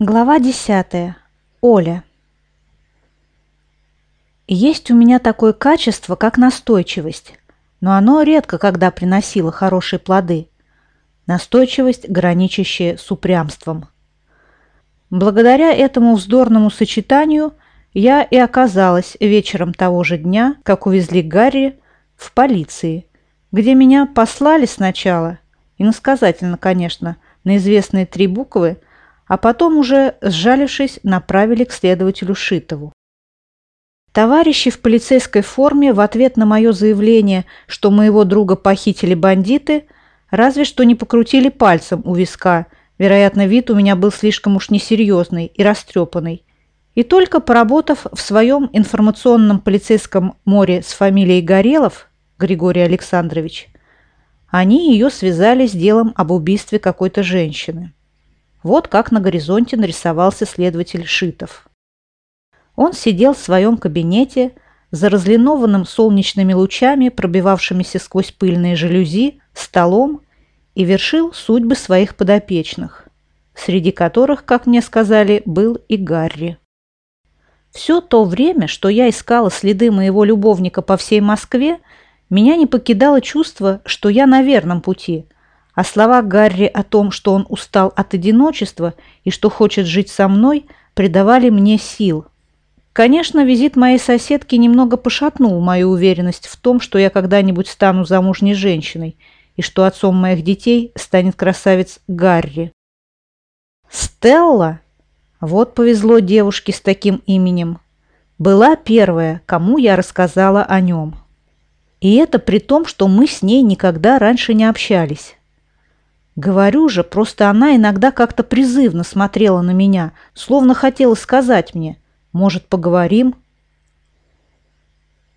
Глава 10. Оля. Есть у меня такое качество, как настойчивость, но оно редко когда приносило хорошие плоды. Настойчивость, граничащая с упрямством. Благодаря этому вздорному сочетанию я и оказалась вечером того же дня, как увезли Гарри в полиции, где меня послали сначала, иносказательно, конечно, на известные три буквы – а потом уже, сжалившись, направили к следователю Шитову. Товарищи в полицейской форме в ответ на мое заявление, что моего друга похитили бандиты, разве что не покрутили пальцем у виска, вероятно, вид у меня был слишком уж несерьезный и растрепанный. И только поработав в своем информационном полицейском море с фамилией Горелов, Григорий Александрович, они ее связали с делом об убийстве какой-то женщины. Вот как на горизонте нарисовался следователь Шитов. Он сидел в своем кабинете за разлинованным солнечными лучами, пробивавшимися сквозь пыльные жалюзи, столом и вершил судьбы своих подопечных, среди которых, как мне сказали, был и Гарри. Все то время, что я искала следы моего любовника по всей Москве, меня не покидало чувство, что я на верном пути – а слова Гарри о том, что он устал от одиночества и что хочет жить со мной, придавали мне сил. Конечно, визит моей соседки немного пошатнул мою уверенность в том, что я когда-нибудь стану замужней женщиной и что отцом моих детей станет красавец Гарри. Стелла, вот повезло девушке с таким именем, была первая, кому я рассказала о нем. И это при том, что мы с ней никогда раньше не общались. Говорю же, просто она иногда как-то призывно смотрела на меня, словно хотела сказать мне, может, поговорим?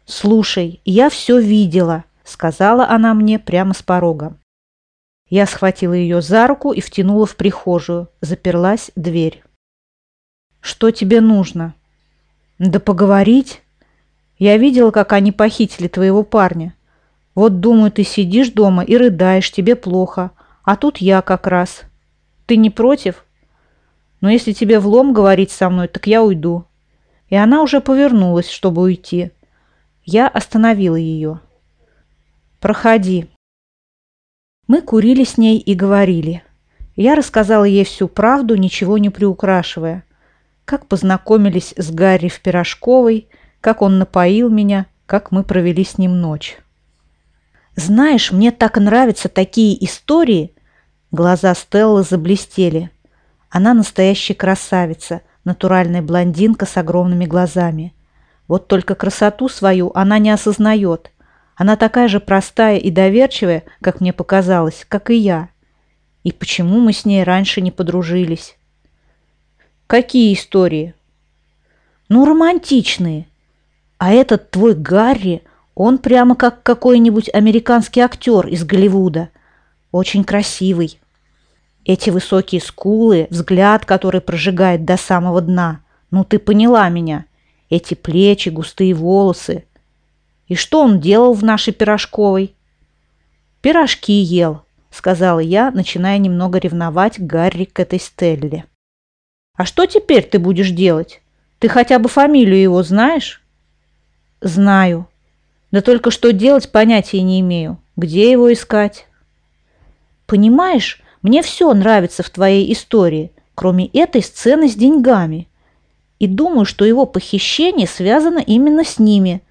«Слушай, я все видела», — сказала она мне прямо с порога. Я схватила ее за руку и втянула в прихожую. Заперлась дверь. «Что тебе нужно?» «Да поговорить. Я видела, как они похитили твоего парня. Вот, думаю, ты сидишь дома и рыдаешь, тебе плохо, а тут я как раз. Ты не против? Но если тебе влом говорить со мной, так я уйду. И она уже повернулась, чтобы уйти. Я остановила ее. Проходи. Мы курили с ней и говорили. Я рассказала ей всю правду, ничего не приукрашивая. Как познакомились с Гарри в Пирожковой, как он напоил меня, как мы провели с ним ночь. Знаешь, мне так нравятся такие истории, Глаза Стеллы заблестели. Она настоящая красавица, натуральная блондинка с огромными глазами. Вот только красоту свою она не осознает. Она такая же простая и доверчивая, как мне показалось, как и я. И почему мы с ней раньше не подружились? Какие истории? Ну, романтичные. А этот твой Гарри, он прямо как какой-нибудь американский актер из Голливуда. Очень красивый. Эти высокие скулы, взгляд, который прожигает до самого дна. Ну, ты поняла меня. Эти плечи, густые волосы. И что он делал в нашей пирожковой? Пирожки ел, сказала я, начиная немного ревновать Гарри к этой Стелле. А что теперь ты будешь делать? Ты хотя бы фамилию его знаешь? Знаю. Да только что делать понятия не имею. Где его искать? Понимаешь, мне все нравится в твоей истории, кроме этой сцены с деньгами. И думаю, что его похищение связано именно с ними.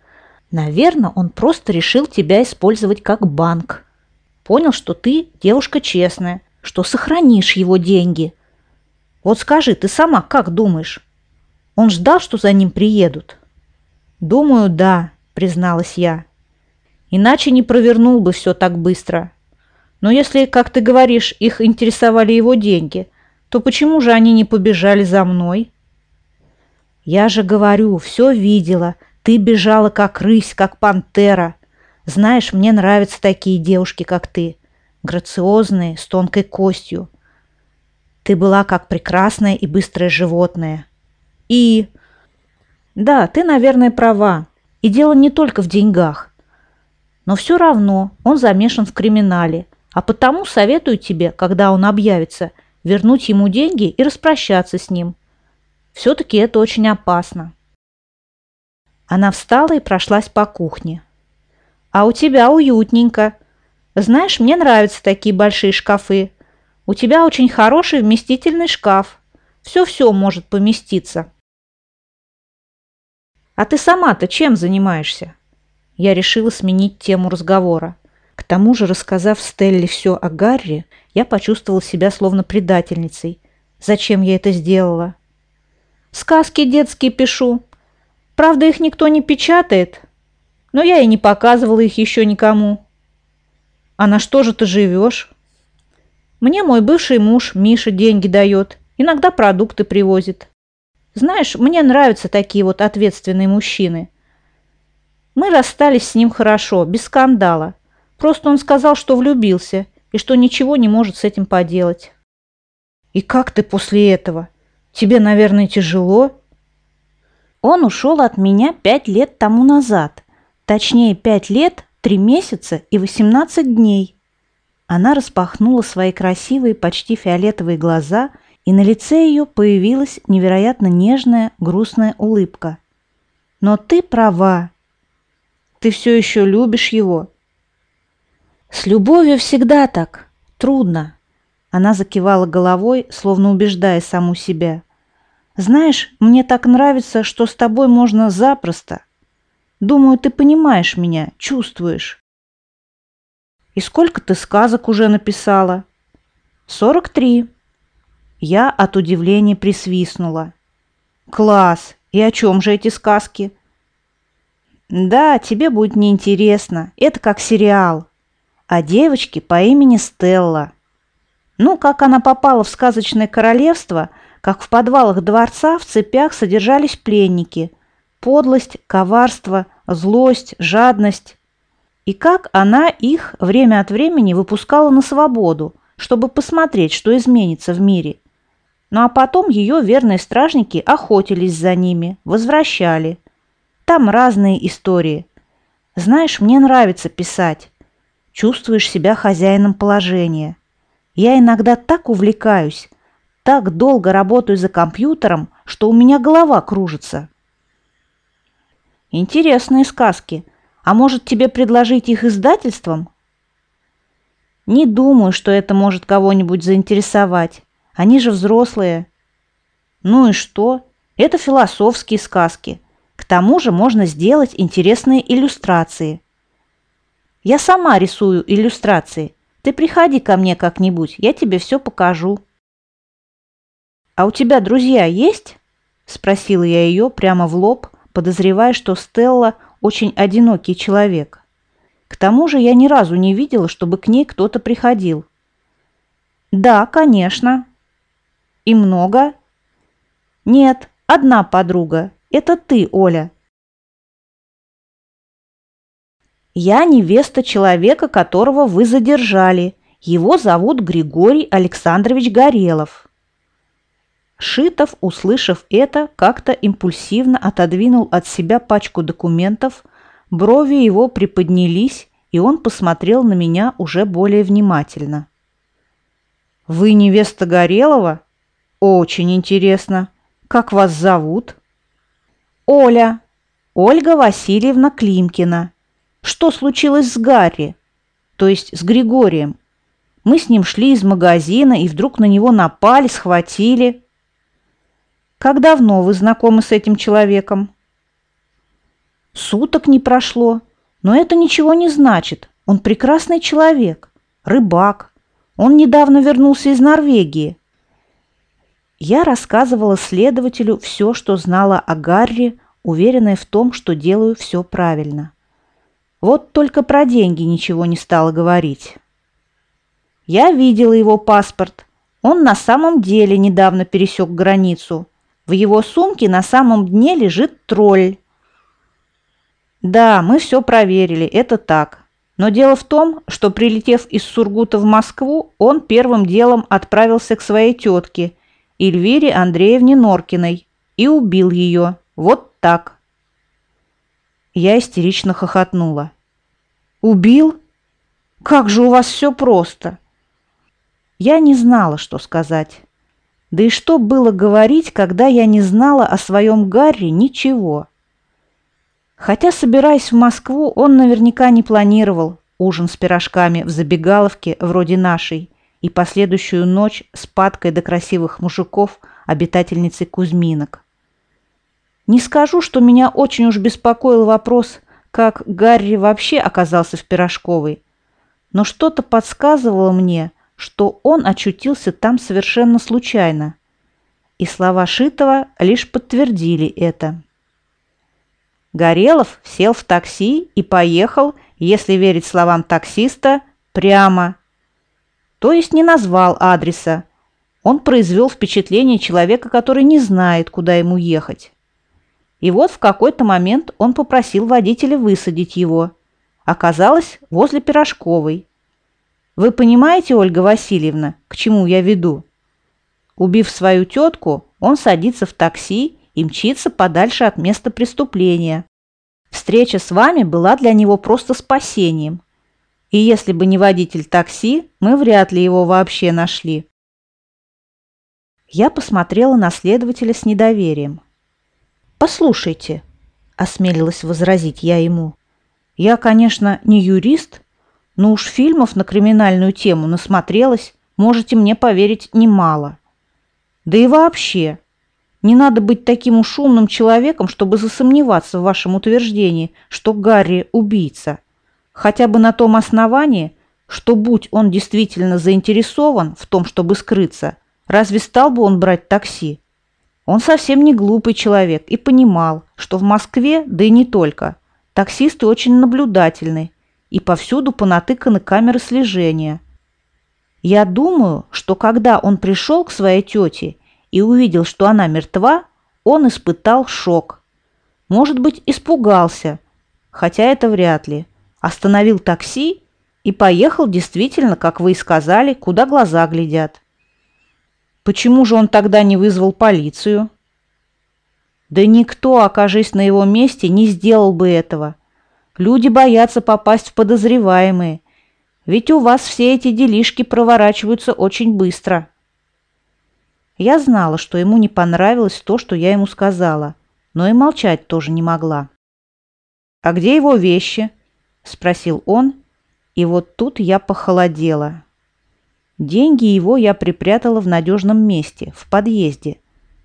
Наверное, он просто решил тебя использовать как банк. Понял, что ты девушка честная, что сохранишь его деньги. Вот скажи, ты сама как думаешь? Он ждал, что за ним приедут? Думаю, да, призналась я. Иначе не провернул бы все так быстро. Но если, как ты говоришь, их интересовали его деньги, то почему же они не побежали за мной? Я же говорю, все видела. Ты бежала как рысь, как пантера. Знаешь, мне нравятся такие девушки, как ты. Грациозные, с тонкой костью. Ты была как прекрасное и быстрое животное. И... Да, ты, наверное, права. И дело не только в деньгах. Но все равно он замешан в криминале – а потому советую тебе, когда он объявится, вернуть ему деньги и распрощаться с ним. Все-таки это очень опасно. Она встала и прошлась по кухне. «А у тебя уютненько. Знаешь, мне нравятся такие большие шкафы. У тебя очень хороший вместительный шкаф. Все-все может поместиться». «А ты сама-то чем занимаешься?» Я решила сменить тему разговора. К тому же, рассказав Стелле все о Гарри, я почувствовала себя словно предательницей. Зачем я это сделала? «Сказки детские пишу. Правда, их никто не печатает, но я и не показывала их еще никому». «А на что же ты живешь?» «Мне мой бывший муж Миша деньги дает, иногда продукты привозит. Знаешь, мне нравятся такие вот ответственные мужчины. Мы расстались с ним хорошо, без скандала. Просто он сказал, что влюбился и что ничего не может с этим поделать. И как ты после этого? Тебе, наверное, тяжело? Он ушел от меня пять лет тому назад. Точнее, пять лет, три месяца и восемнадцать дней. Она распахнула свои красивые, почти фиолетовые глаза – и на лице ее появилась невероятно нежная, грустная улыбка. «Но ты права. Ты все еще любишь его». «С любовью всегда так. Трудно». Она закивала головой, словно убеждая саму себя. «Знаешь, мне так нравится, что с тобой можно запросто. Думаю, ты понимаешь меня, чувствуешь». «И сколько ты сказок уже написала?» «Сорок три». Я от удивления присвистнула. «Класс! И о чем же эти сказки?» «Да, тебе будет неинтересно. Это как сериал. О девочке по имени Стелла. Ну, как она попала в сказочное королевство, как в подвалах дворца в цепях содержались пленники. Подлость, коварство, злость, жадность. И как она их время от времени выпускала на свободу, чтобы посмотреть, что изменится в мире. Ну а потом ее верные стражники охотились за ними, возвращали. Там разные истории. Знаешь, мне нравится писать. Чувствуешь себя хозяином положения. Я иногда так увлекаюсь, так долго работаю за компьютером, что у меня голова кружится. Интересные сказки. А может, тебе предложить их издательством? Не думаю, что это может кого-нибудь заинтересовать. Они же взрослые. Ну и что? Это философские сказки. К тому же можно сделать интересные иллюстрации. Я сама рисую иллюстрации. Ты приходи ко мне как-нибудь, я тебе все покажу. А у тебя друзья есть? Спросила я ее прямо в лоб, подозревая, что Стелла очень одинокий человек. К тому же я ни разу не видела, чтобы к ней кто-то приходил. «Да, конечно», и много? Нет, одна подруга. Это ты, Оля. Я невеста человека, которого вы задержали. Его зовут Григорий Александрович Горелов. Шитов, услышав это, как-то импульсивно отодвинул от себя пачку документов, брови его приподнялись, и он посмотрел на меня уже более внимательно. «Вы невеста Горелова?» Очень интересно. Как вас зовут? Оля. Ольга Васильевна Климкина. Что случилось с Гарри? То есть с Григорием? Мы с ним шли из магазина и вдруг на него напали, схватили. Как давно вы знакомы с этим человеком? Суток не прошло, но это ничего не значит. Он прекрасный человек, рыбак. Он недавно вернулся из Норвегии. Я рассказывала следователю все, что знала о Гарри, уверенная в том, что делаю все правильно. Вот только про деньги ничего не стала говорить. Я видела его паспорт. Он на самом деле недавно пересек границу. В его сумке на самом дне лежит тролль. Да, мы все проверили, это так. Но дело в том, что прилетев из Сургута в Москву, он первым делом отправился к своей тетке – Эльвире Андреевне Норкиной и убил ее. Вот так. Я истерично хохотнула. «Убил? Как же у вас все просто!» Я не знала, что сказать. Да и что было говорить, когда я не знала о своем Гарри ничего. Хотя, собираясь в Москву, он наверняка не планировал ужин с пирожками в забегаловке вроде нашей и последующую ночь с падкой до красивых мужиков обитательницей Кузьминок. Не скажу, что меня очень уж беспокоил вопрос, как Гарри вообще оказался в Пирожковой, но что-то подсказывало мне, что он очутился там совершенно случайно. И слова Шитова лишь подтвердили это. Горелов сел в такси и поехал, если верить словам таксиста, прямо. То есть не назвал адреса. Он произвел впечатление человека, который не знает, куда ему ехать. И вот в какой-то момент он попросил водителя высадить его. Оказалось, возле Пирожковой. Вы понимаете, Ольга Васильевна, к чему я веду? Убив свою тетку, он садится в такси и мчится подальше от места преступления. Встреча с вами была для него просто спасением. И если бы не водитель такси, мы вряд ли его вообще нашли. Я посмотрела на следователя с недоверием. «Послушайте», – осмелилась возразить я ему, – «я, конечно, не юрист, но уж фильмов на криминальную тему насмотрелась, можете мне поверить, немало. Да и вообще, не надо быть таким уж умным человеком, чтобы засомневаться в вашем утверждении, что Гарри – убийца. Хотя бы на том основании, что будь он действительно заинтересован в том, чтобы скрыться, разве стал бы он брать такси? Он совсем не глупый человек и понимал, что в Москве, да и не только, таксисты очень наблюдательны и повсюду понатыканы камеры слежения. Я думаю, что когда он пришел к своей тете и увидел, что она мертва, он испытал шок. Может быть, испугался, хотя это вряд ли. Остановил такси и поехал действительно, как вы и сказали, куда глаза глядят. Почему же он тогда не вызвал полицию? Да никто, окажись на его месте, не сделал бы этого. Люди боятся попасть в подозреваемые. Ведь у вас все эти делишки проворачиваются очень быстро. Я знала, что ему не понравилось то, что я ему сказала, но и молчать тоже не могла. «А где его вещи?» – спросил он, и вот тут я похолодела. Деньги его я припрятала в надежном месте, в подъезде,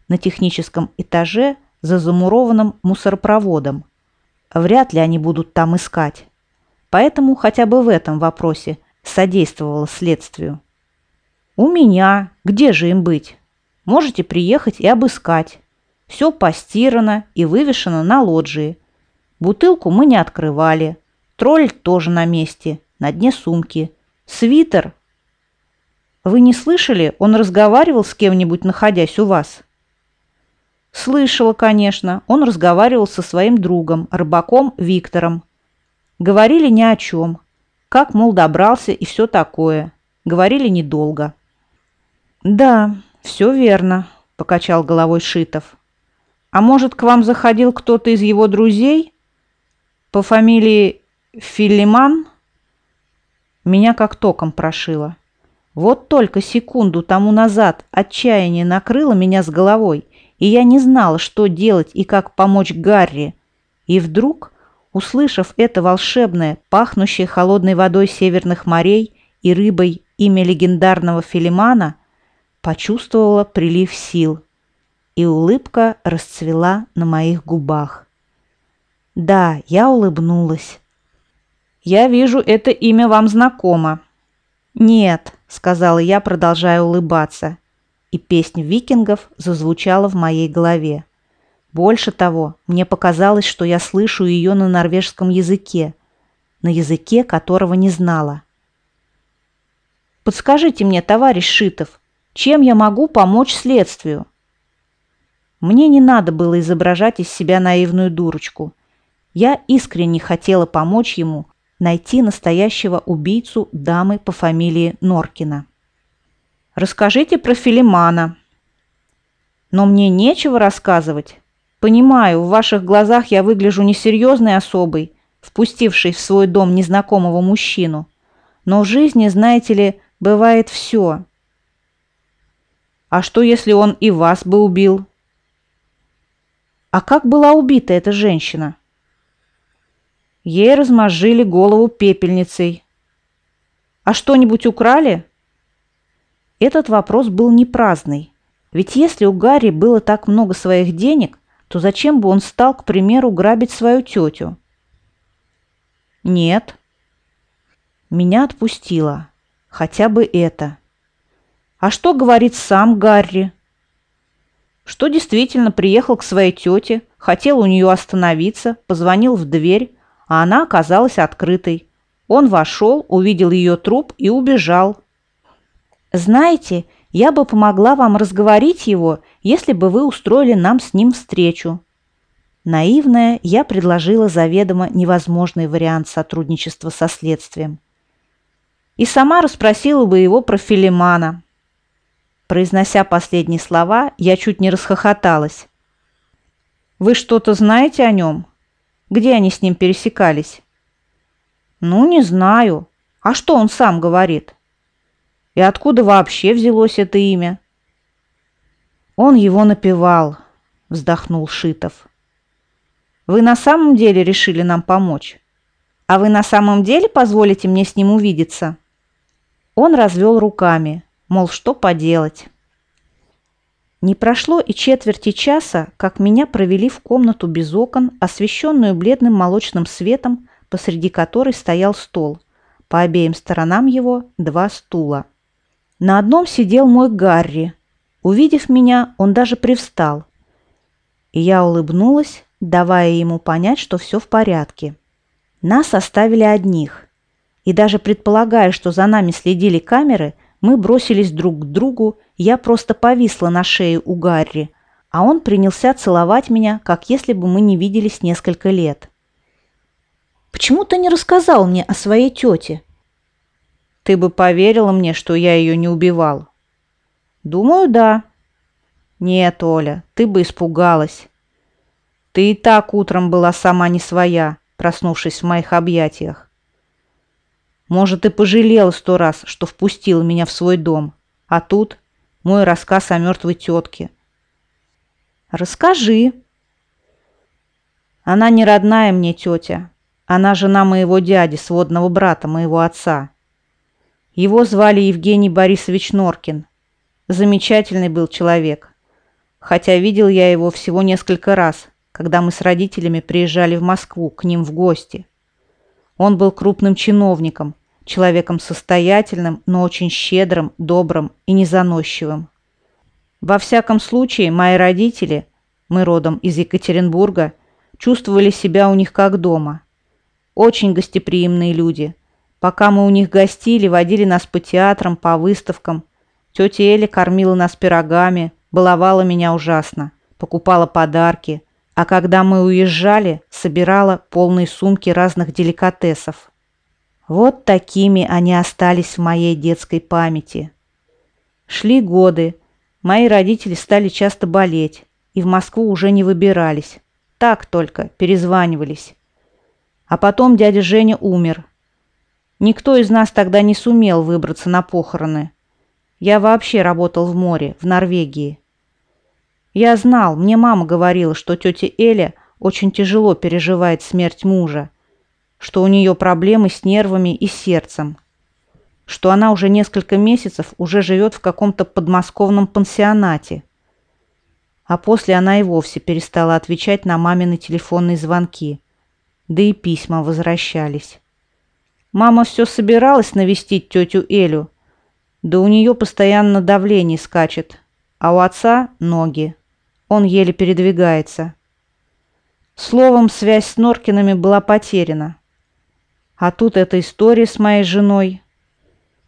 на техническом этаже за замурованным мусоропроводом. Вряд ли они будут там искать. Поэтому хотя бы в этом вопросе содействовала следствию. «У меня. Где же им быть? Можете приехать и обыскать. Все постирано и вывешено на лоджии. Бутылку мы не открывали. Тролль тоже на месте, на дне сумки. Свитер вы не слышали, он разговаривал с кем-нибудь, находясь у вас? Слышала, конечно. Он разговаривал со своим другом, рыбаком Виктором. Говорили ни о чем. Как, мол, добрался и все такое. Говорили недолго. Да, все верно, покачал головой Шитов. А может, к вам заходил кто-то из его друзей? По фамилии Филиман? Меня как током прошило. Вот только секунду тому назад отчаяние накрыло меня с головой, и я не знала, что делать и как помочь Гарри. И вдруг, услышав это волшебное, пахнущее холодной водой северных морей и рыбой имя легендарного Филимана, почувствовала прилив сил, и улыбка расцвела на моих губах. Да, я улыбнулась. «Я вижу, это имя вам знакомо», «Нет», — сказала я, продолжая улыбаться, и песнь викингов зазвучала в моей голове. Больше того, мне показалось, что я слышу ее на норвежском языке, на языке, которого не знала. «Подскажите мне, товарищ Шитов, чем я могу помочь следствию?» Мне не надо было изображать из себя наивную дурочку. Я искренне хотела помочь ему, найти настоящего убийцу дамы по фамилии Норкина. «Расскажите про Филимана». «Но мне нечего рассказывать. Понимаю, в ваших глазах я выгляжу несерьезной особой, впустившей в свой дом незнакомого мужчину. Но в жизни, знаете ли, бывает все. А что, если он и вас бы убил? А как была убита эта женщина? Ей размозжили голову пепельницей. А что-нибудь украли? Этот вопрос был не праздный. Ведь если у Гарри было так много своих денег, то зачем бы он стал, к примеру, грабить свою тетю? Нет. Меня отпустило. Хотя бы это. А что говорит сам Гарри? Что действительно приехал к своей тете, хотел у нее остановиться, позвонил в дверь, а она оказалась открытой. Он вошел, увидел ее труп и убежал. Знаете, я бы помогла вам разговорить его, если бы вы устроили нам с ним встречу. Наивная, я предложила заведомо невозможный вариант сотрудничества со следствием. И сама расспросила бы его про Филимана, Произнося последние слова, я чуть не расхохоталась. «Вы что-то знаете о нем? Где они с ним пересекались?» «Ну, не знаю. А что он сам говорит?» «И откуда вообще взялось это имя?» «Он его напевал», — вздохнул Шитов. «Вы на самом деле решили нам помочь? А вы на самом деле позволите мне с ним увидеться?» Он развел руками мол, что поделать. Не прошло и четверти часа, как меня провели в комнату без окон, освещенную бледным молочным светом, посреди которой стоял стол. По обеим сторонам его два стула. На одном сидел мой Гарри. Увидев меня, он даже привстал. И я улыбнулась, давая ему понять, что все в порядке. Нас оставили одних. И даже предполагая, что за нами следили камеры, мы бросились друг к другу, я просто повисла на шее у Гарри, а он принялся целовать меня, как если бы мы не виделись несколько лет. «Почему ты не рассказал мне о своей тете?» «Ты бы поверила мне, что я ее не убивал?» «Думаю, да». «Нет, Оля, ты бы испугалась. Ты и так утром была сама не своя, проснувшись в моих объятиях. Может, и пожалела сто раз, что впустила меня в свой дом. А тут мой рассказ о мертвой тетке. Расскажи. Она не родная мне тетя. Она жена моего дяди, сводного брата моего отца. Его звали Евгений Борисович Норкин. Замечательный был человек. Хотя видел я его всего несколько раз, когда мы с родителями приезжали в Москву к ним в гости. Он был крупным чиновником, человеком состоятельным, но очень щедрым, добрым и незаносчивым. Во всяком случае, мои родители, мы родом из Екатеринбурга, чувствовали себя у них как дома. Очень гостеприимные люди. Пока мы у них гостили, водили нас по театрам, по выставкам. Тетя Эля кормила нас пирогами, баловала меня ужасно, покупала подарки, а когда мы уезжали, собирала полные сумки разных деликатесов. Вот такими они остались в моей детской памяти. Шли годы. Мои родители стали часто болеть и в Москву уже не выбирались. Так только, перезванивались. А потом дядя Женя умер. Никто из нас тогда не сумел выбраться на похороны. Я вообще работал в море, в Норвегии. Я знал, мне мама говорила, что тетя Эля очень тяжело переживает смерть мужа, что у нее проблемы с нервами и сердцем, что она уже несколько месяцев уже живет в каком-то подмосковном пансионате. А после она и вовсе перестала отвечать на мамины телефонные звонки, да и письма возвращались. Мама все собиралась навестить тетю Элю, да у нее постоянно давление скачет, а у отца ноги. Он еле передвигается. Словом, связь с Норкинами была потеряна. А тут эта история с моей женой.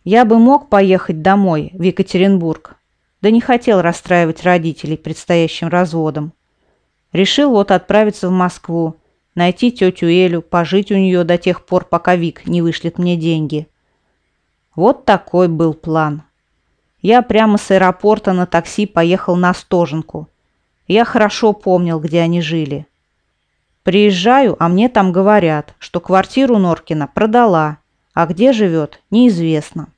Я бы мог поехать домой, в Екатеринбург, да не хотел расстраивать родителей предстоящим разводом. Решил вот отправиться в Москву, найти тетю Элю, пожить у нее до тех пор, пока Вик не вышлет мне деньги. Вот такой был план. Я прямо с аэропорта на такси поехал на Стоженку. Я хорошо помнил, где они жили. Приезжаю, а мне там говорят, что квартиру Норкина продала, а где живет, неизвестно.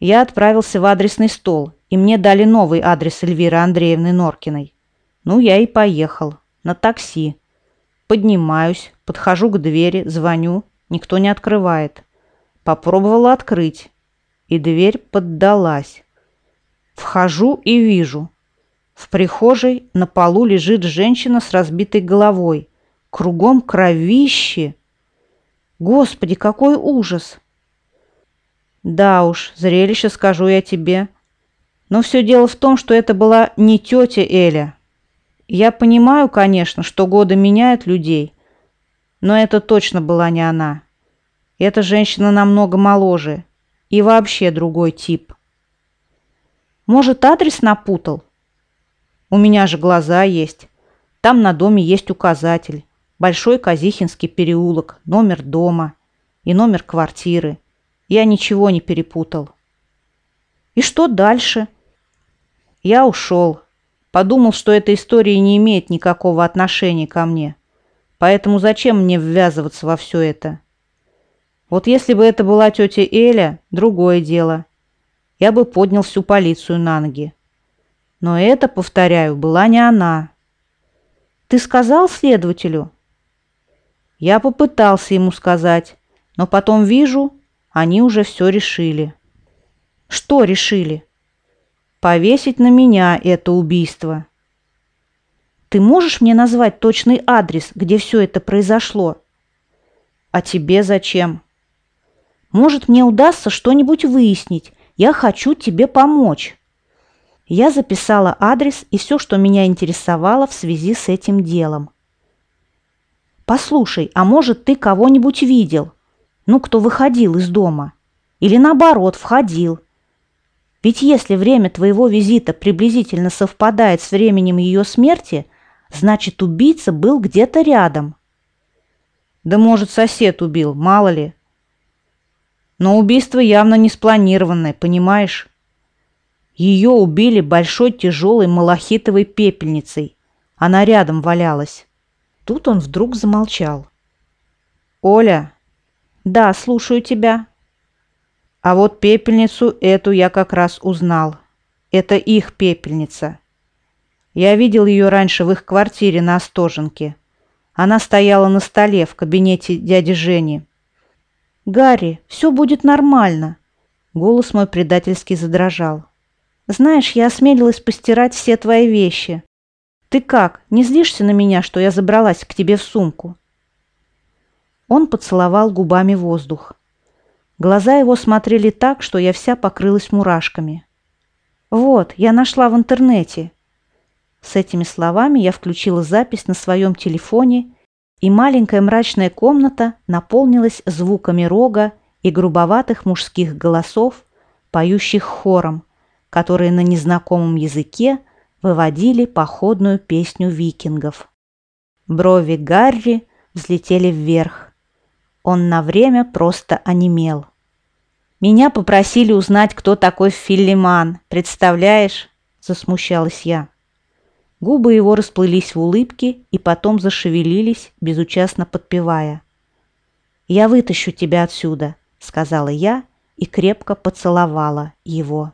Я отправился в адресный стол, и мне дали новый адрес Эльвиры Андреевны Норкиной. Ну, я и поехал. На такси. Поднимаюсь, подхожу к двери, звоню. Никто не открывает. Попробовала открыть. И дверь поддалась. Вхожу и вижу. В прихожей на полу лежит женщина с разбитой головой. Кругом кровище. Господи, какой ужас! Да уж, зрелище, скажу я тебе. Но все дело в том, что это была не тетя Эля. Я понимаю, конечно, что годы меняют людей, но это точно была не она. Эта женщина намного моложе и вообще другой тип. Может, адрес напутал? У меня же глаза есть. Там на доме есть указатель. Большой Казихинский переулок, номер дома и номер квартиры. Я ничего не перепутал. И что дальше? Я ушел. Подумал, что эта история не имеет никакого отношения ко мне. Поэтому зачем мне ввязываться во все это? Вот если бы это была тетя Эля, другое дело. Я бы поднял всю полицию на ноги. Но это, повторяю, была не она. Ты сказал следователю? Я попытался ему сказать, но потом вижу, они уже все решили. Что решили? Повесить на меня это убийство. Ты можешь мне назвать точный адрес, где все это произошло? А тебе зачем? Может, мне удастся что-нибудь выяснить. Я хочу тебе помочь. Я записала адрес и все, что меня интересовало в связи с этим делом. Послушай, а может, ты кого-нибудь видел? Ну, кто выходил из дома? Или наоборот, входил? Ведь если время твоего визита приблизительно совпадает с временем ее смерти, значит, убийца был где-то рядом. Да может, сосед убил, мало ли. Но убийство явно не спланированное, понимаешь? Ее убили большой тяжелой малахитовой пепельницей. Она рядом валялась. Тут он вдруг замолчал. «Оля!» «Да, слушаю тебя». А вот пепельницу эту я как раз узнал. Это их пепельница. Я видел ее раньше в их квартире на Остоженке. Она стояла на столе в кабинете дяди Жени. «Гарри, все будет нормально!» Голос мой предательски задрожал. «Знаешь, я осмелилась постирать все твои вещи. Ты как, не злишься на меня, что я забралась к тебе в сумку?» Он поцеловал губами воздух. Глаза его смотрели так, что я вся покрылась мурашками. «Вот, я нашла в интернете». С этими словами я включила запись на своем телефоне, и маленькая мрачная комната наполнилась звуками рога и грубоватых мужских голосов, поющих хором, которые на незнакомом языке выводили походную песню викингов. Брови Гарри взлетели вверх. Он на время просто онемел. «Меня попросили узнать, кто такой Филиман, представляешь?» – засмущалась я. Губы его расплылись в улыбке и потом зашевелились, безучастно подпевая. «Я вытащу тебя отсюда», – сказала я и крепко поцеловала его.